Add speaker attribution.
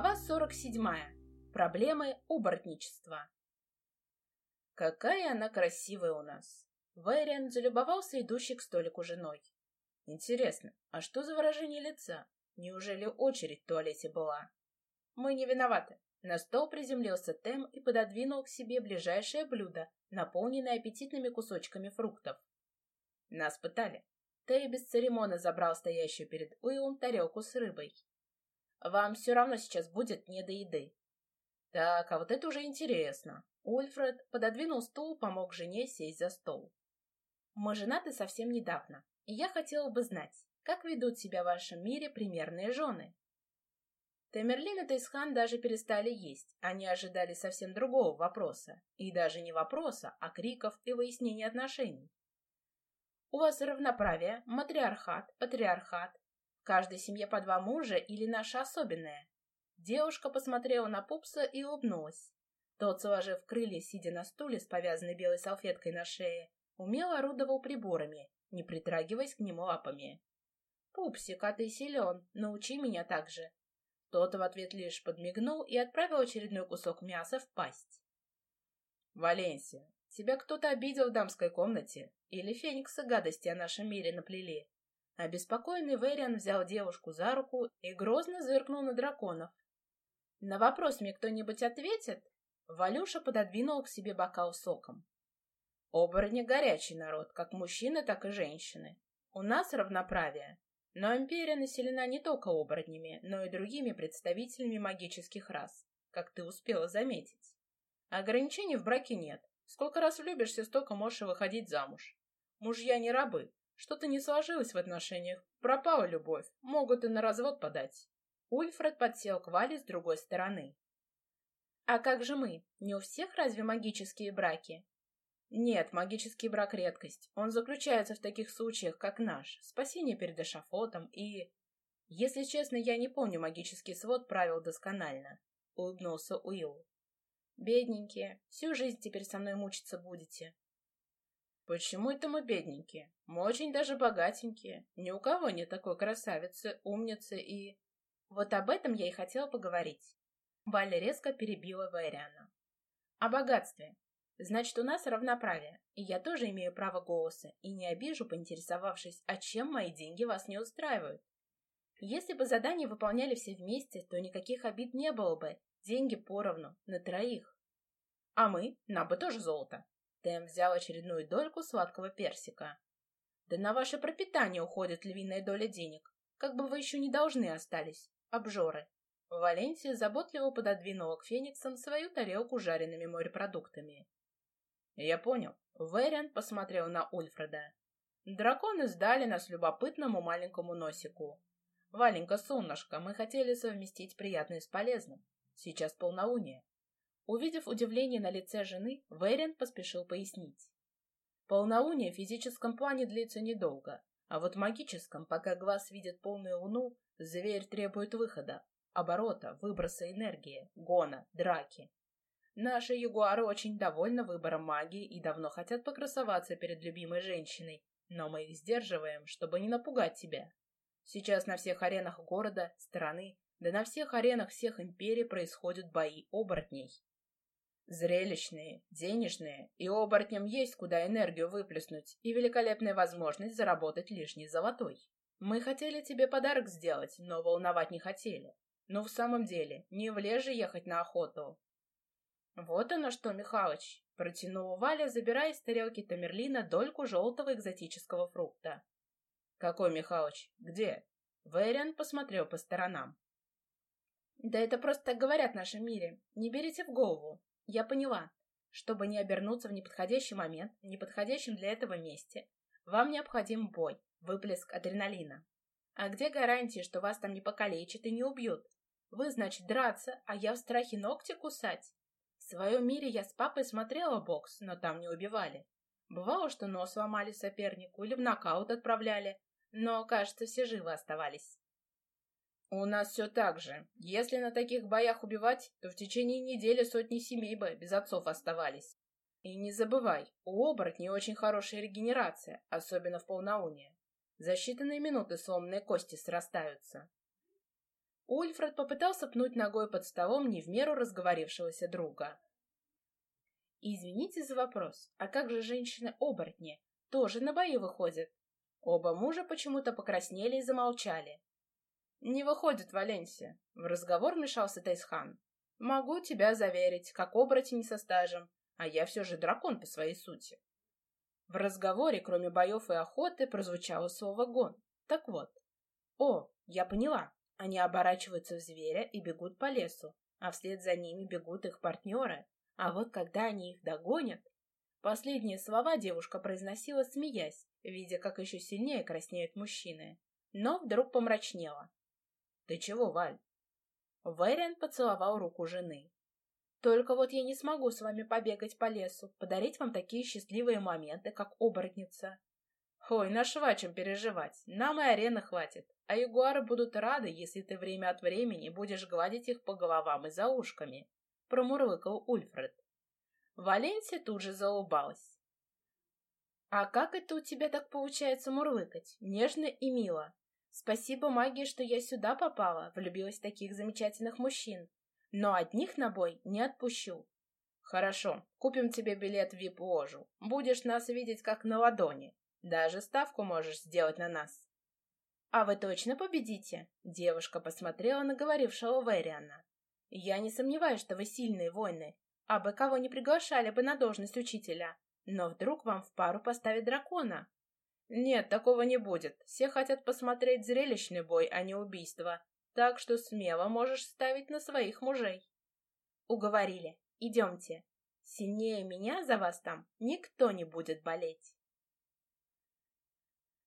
Speaker 1: Глава 47. Проблемы оборотничества. Какая она красивая у нас. Вэриан залюбовался идущей к столику женой. Интересно, а что за выражение лица? Неужели очередь в туалете была? Мы не виноваты. На стол приземлился Тем и пододвинул к себе ближайшее блюдо, наполненное аппетитными кусочками фруктов. Нас пытали. Тей без церемона забрал стоящую перед Уиллом тарелку с рыбой. Вам все равно сейчас будет не до еды. Так, а вот это уже интересно. Ульфред пододвинул стул, помог жене сесть за стол. Мы женаты совсем недавно, и я хотела бы знать, как ведут себя в вашем мире примерные жены. Тамерлин и Тайсхан даже перестали есть, они ожидали совсем другого вопроса. И даже не вопроса, а криков и выяснения отношений. У вас равноправие, матриархат, патриархат, каждой семье по два мужа или наша особенная?» Девушка посмотрела на пупса и улыбнулась. Тот, сложив крылья, сидя на стуле с повязанной белой салфеткой на шее, умело орудовал приборами, не притрагиваясь к нему лапами. «Пупсик, а ты силен, научи меня так же». Тот в ответ лишь подмигнул и отправил очередной кусок мяса в пасть. «Валенсия, тебя кто-то обидел в дамской комнате? Или фениксы гадости о нашем мире наплели?» Обеспокоенный Вэриан взял девушку за руку и грозно зыркнул на драконов. «На вопрос мне кто-нибудь ответит?» Валюша пододвинул к себе бокал соком. «Оборотни горячий народ, как мужчины, так и женщины. У нас равноправие, но империя населена не только оборотнями, но и другими представителями магических рас, как ты успела заметить. Ограничений в браке нет. Сколько раз влюбишься, столько можешь выходить замуж. Мужья не рабы, что-то не сложилось в отношениях. Пропала любовь. Могут и на развод подать. Ульфред подсел к Вале с другой стороны. А как же мы? Не у всех разве магические браки? Нет, магический брак — редкость. Он заключается в таких случаях, как наш. Спасение перед эшафотом и... Если честно, я не помню магический свод правил досконально. Улыбнулся Уилл. Бедненькие, всю жизнь теперь со мной мучиться будете. Почему это мы бедненькие? Мы очень даже богатенькие. Ни у кого нет такой красавицы, умницы и... Вот об этом я и хотела поговорить. Валя резко перебила Вэриана. О богатстве. Значит, у нас равноправие, и я тоже имею право голоса, и не обижу, поинтересовавшись, а чем мои деньги вас не устраивают. Если бы задания выполняли все вместе, то никаких обид не было бы. Деньги поровну, на троих. А мы, нам бы тоже золото. Тэм взял очередную дольку сладкого персика. «Да на ваше пропитание уходит львиная доля денег. Как бы вы еще не должны остались, обжоры». Валенсия заботливо пододвинула к фениксам свою тарелку жареными морепродуктами. «Я понял». Вэриан посмотрел на Ульфреда. «Драконы сдали нас любопытному маленькому носику. Валенька, солнышко, мы хотели совместить приятное с полезным. Сейчас полнолуние. Увидев удивление на лице жены, Вэриан поспешил пояснить. Полнолуние в физическом плане длится недолго, а вот в магическом, пока глаз видит полную луну, зверь требует выхода, оборота, выброса энергии, гона, драки. Наши ягуары очень довольны выбором магии и давно хотят покрасоваться перед любимой женщиной, но мы их сдерживаем, чтобы не напугать тебя. Сейчас на всех аренах города, страны, да на всех аренах всех империй происходят бои оборотней. Зрелищные, денежные, и оборотням есть куда энергию выплеснуть и великолепная возможность заработать лишний золотой. Мы хотели тебе подарок сделать, но волновать не хотели. Но в самом деле, не в леже ехать на охоту. Вот оно что, Михалыч, протянула Валя, забирая из тарелки Тамерлина дольку желтого экзотического фрукта. Какой Михалыч? Где? Вэриан посмотрел по сторонам. Да это просто так говорят в нашем мире. Не берите в голову. Я поняла. Чтобы не обернуться в неподходящий момент, в неподходящем для этого месте, вам необходим бой, выплеск адреналина. А где гарантии, что вас там не покалечат и не убьют? Вы, значит, драться, а я в страхе ногти кусать? В своем мире я с папой смотрела бокс, но там не убивали. Бывало, что нос ломали сопернику или в нокаут отправляли, но, кажется, все живы оставались. «У нас все так же. Если на таких боях убивать, то в течение недели сотни семей бы без отцов оставались. И не забывай, у оборотней очень хорошая регенерация, особенно в полнолуние. За считанные минуты сломанные кости срастаются». Ульфред попытался пнуть ногой под столом не в меру разговорившегося друга. «Извините за вопрос, а как же женщины-оборотни? Тоже на бои выходят?» Оба мужа почему-то покраснели и замолчали. «Не выходит, Валенсия», — в разговор вмешался Тайсхан. «Могу тебя заверить, как оборотень со стажем, а я все же дракон по своей сути». В разговоре, кроме боев и охоты, прозвучало слово «гон». Так вот. О, я поняла. Они оборачиваются в зверя и бегут по лесу, а вслед за ними бегут их партнеры. А вот когда они их догонят... Последние слова девушка произносила, смеясь, видя, как еще сильнее краснеют мужчины. Но вдруг помрачнела. «Ты чего, Валь?» Вэриан поцеловал руку жены. «Только вот я не смогу с вами побегать по лесу, подарить вам такие счастливые моменты, как оборотница. Ой, нашла чем переживать. Нам и арены хватит. А ягуары будут рады, если ты время от времени будешь гладить их по головам и за ушками. Промурлыкал Ульфред. Валенсия тут же заулыбалась. А как это у тебя так получается мурлыкать? Нежно и мило. Спасибо магии, что я сюда попала, влюбилась в таких замечательных мужчин. Но одних на бой не отпущу. Хорошо, купим тебе билет в вип-ложу. Будешь нас видеть как на ладони. Даже ставку можешь сделать на нас. А вы точно победите? Девушка посмотрела на говорившего Вэриана. Я не сомневаюсь, что вы сильные воины, а бы кого не приглашали бы на должность учителя. Но вдруг вам в пару поставят дракона? Нет, такого не будет. Все хотят посмотреть зрелищный бой, а не убийство. Так что смело можешь ставить на своих мужей. Уговорили. Идемте. Сильнее меня за вас там никто не будет болеть.